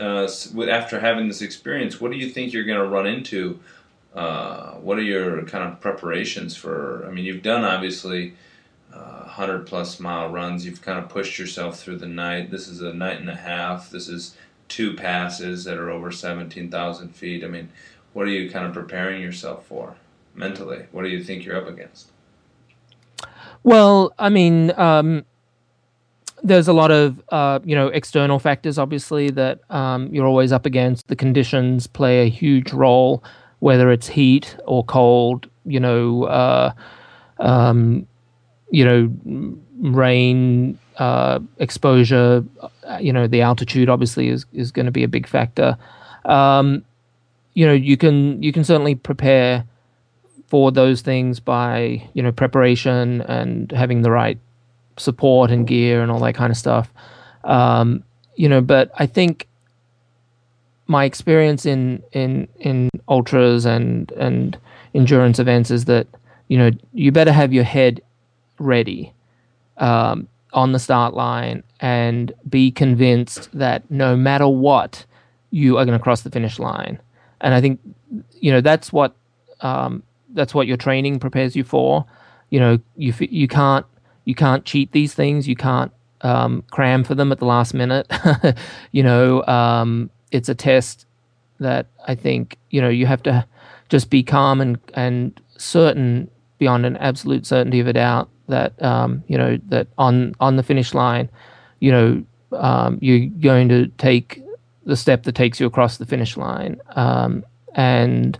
uh, after having this experience, what do you think you're going to run into? Uh, what are your kind of preparations for? I mean, you've done obviously uh, 100 plus mile runs. You've kind of pushed yourself through the night. This is a night and a half. This is two passes that are over 17,000 feet. I mean, what are you kind of preparing yourself for mentally? What do you think you're up against? Well, I mean, um, there's a lot of uh, you know external factors, obviously, that um, you're always up against. The conditions play a huge role, whether it's heat or cold. You know, uh, um, you know, rain, uh, exposure. uh, You know, the altitude obviously is is going to be a big factor. Um, you know, you can you can certainly prepare for those things by you know preparation and having the right support and gear and all that kind of stuff. Um, you know, but I think my experience in in in ultras and and endurance events is that you know you better have your head ready um, on the start line and be convinced that no matter what you are going to cross the finish line and i think you know that's what um, that's what your training prepares you for you know you you can't you can't cheat these things. You can't um, cram for them at the last minute. You know um, it's a test that i think you know you have to just be calm and and certain beyond an absolute certainty of a doubt that um, you know that on on the finish line you know um, you're going to take the step that takes you across the finish line. Um, and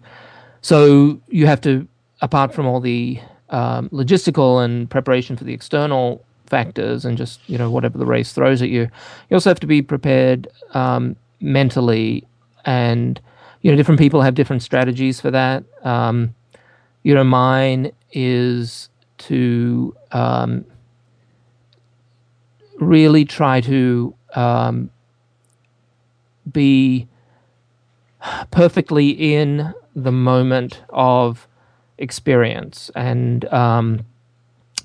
so you have to, apart from all the um, logistical and preparation for the external factors and just you know whatever the race throws at you, you also have to be prepared um, mentally. And you know, different people have different strategies for that. Um, you know, mine is to um, really try to um, be perfectly in the moment of experience. And um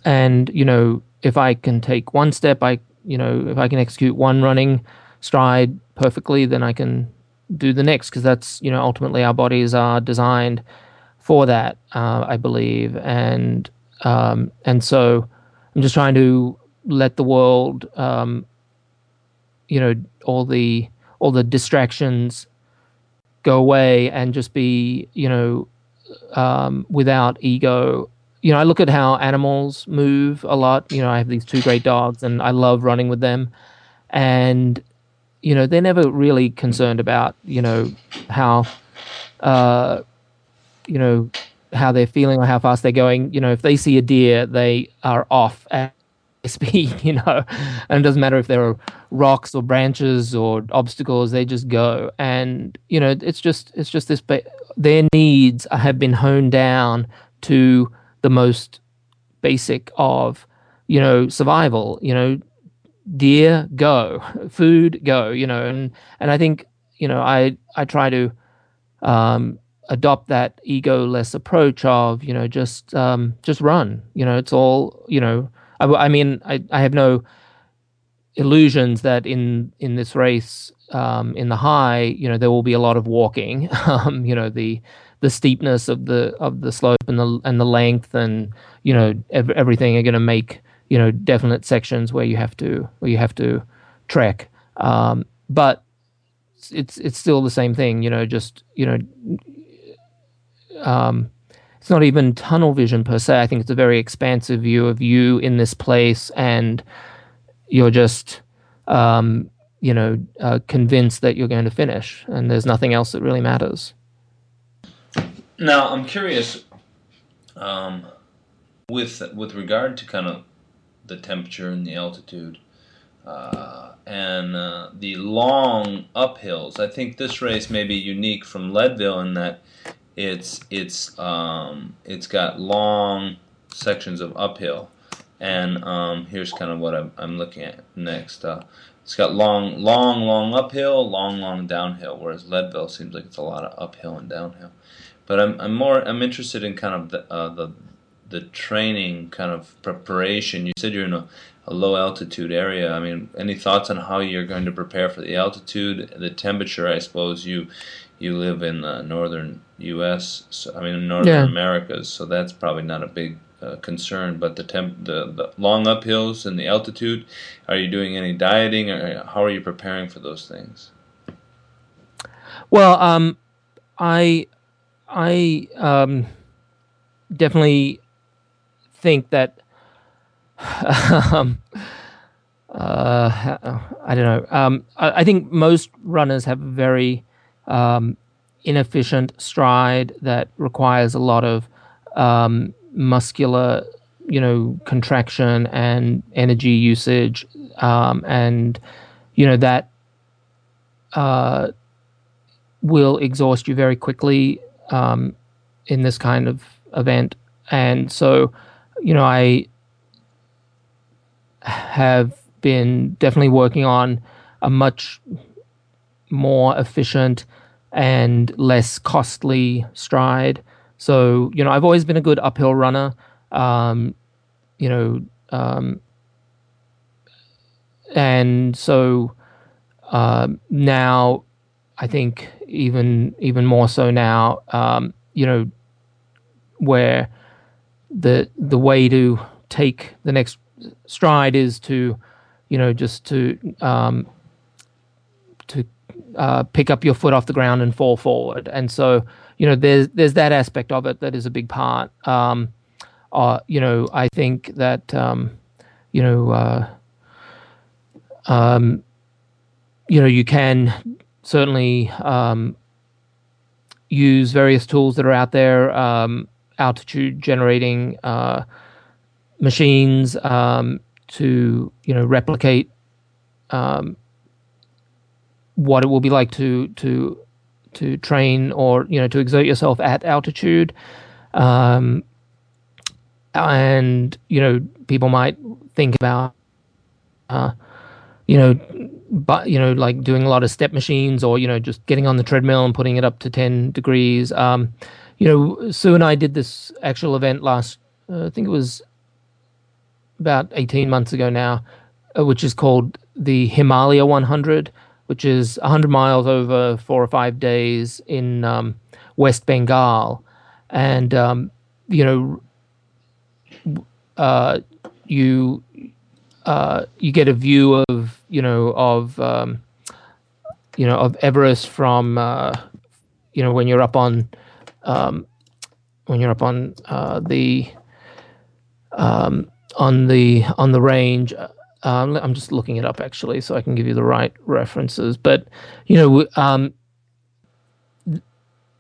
and you know if i can take one step i you know if i can execute one running stride perfectly then i can do the next because that's you know ultimately our bodies are designed for that uh, i believe. And um and so i'm just trying to let the world um you know all the all the distractions go away and just be you know um, without ego. You know i look at how animals move a lot. You know i have these two great dogs and i love running with them. And you know they're never really concerned about you know how uh, you know how they're feeling or how fast they're going. You know if they see a deer they are off at speed you know. And it doesn't matter if there are rocks or branches or obstacles they just go. And you know it's just it's just this ba- their needs have been honed down to the most basic of you know survival you know deer go food go you know and and i think you know i i try to um adopt that egoless approach of you know just um just run you know it's all you know i, I mean i i have no illusions that in in this race um, in the high, you know, there will be a lot of walking. Um, you know, the the steepness of the of the slope and the and the length and you know ev- everything are going to make you know definite sections where you have to where you have to trek. Um, but it's it's still the same thing. You know, just you know. Um, it's not even tunnel vision per se. I think it's a very expansive view of you in this place, and you're just um, you know uh, convinced that you're going to finish and there's nothing else that really matters Now, I'm curious um, with with regard to kind of the temperature and the altitude uh, and uh, the long uphills. I think this race may be unique from Leadville in that it's it's um, it's got long sections of uphill. And um, here's kind of what I'm, I'm looking at next. Uh, it's got long, long, long uphill, long, long downhill. Whereas Leadville seems like it's a lot of uphill and downhill. But I'm, I'm more I'm interested in kind of the uh, the the training kind of preparation. You said you're in a, a low altitude area. I mean, any thoughts on how you're going to prepare for the altitude, the temperature? I suppose you you live in the northern U.S. So, I mean, northern yeah. Americas, so that's probably not a big uh, concern. But the temp, the, the long uphills and the altitude, are you doing any dieting, or how are you preparing for those things? Well, um, I I um, definitely think that um, uh, I don't know. Um, I, I, think most runners have a very um, inefficient stride that requires a lot of um, muscular, you know, contraction and energy usage, um, and you know that uh, will exhaust you very quickly um, in this kind of event. And so, you know, I have been definitely working on a much more efficient and less costly stride. So, you know, I've always been a good uphill runner. Um, you know, um, and so uh, now I think even even more so now, um, you know, where the the way to take the next stride is to, you know, just to um, to uh, pick up your foot off the ground and fall forward. And so, you know, there's there's that aspect of it that is a big part. Um, uh, you know, I think that um, you know, uh, um, you know, you can certainly um, use various tools that are out there, um, altitude generating uh, machines um, to you know replicate um, what it will be like to to to train or you know to exert yourself at altitude. Um, and you know people might think about uh, you know but you know like doing a lot of step machines or you know just getting on the treadmill and putting it up to 10 degrees um, you know sue and i did this actual event last uh, i think it was about 18 months ago now uh, which is called the himalaya 100 which is 100 miles over four or five days in um, west bengal and um, you know uh, you uh, you get a view of you know of um, you know of Everest from uh, you know when you're up on um, when you're up on uh, the um, on the on the range. Um, I'm just looking it up actually, so I can give you the right references. But you know, um,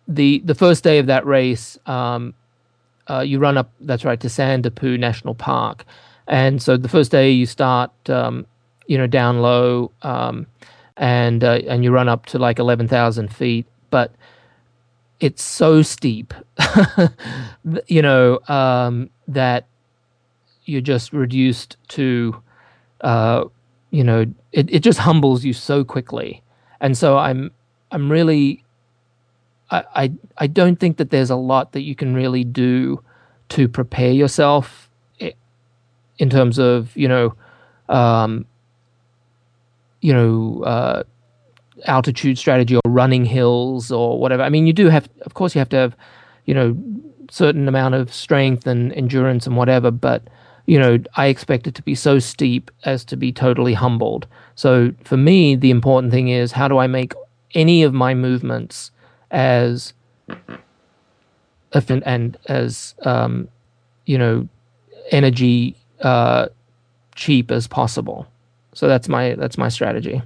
the the first day of that race, um, uh, you run up. That's right to Sandakphu National Park, and so the first day you start, um, you know, down low, um, and uh, and you run up to like eleven thousand feet, but it's so steep, you know, um, that you're just reduced to, uh, you know, it, it just humbles you so quickly, and so I'm I'm really, I, I I don't think that there's a lot that you can really do to prepare yourself in terms of you know, um, you know, uh, altitude strategy or running hills or whatever. I mean, you do have, of course, you have to have, you know, certain amount of strength and endurance and whatever, but you know, I expect it to be so steep as to be totally humbled. So for me, the important thing is how do I make any of my movements as and as um, you know energy uh, cheap as possible. So that's my that's my strategy.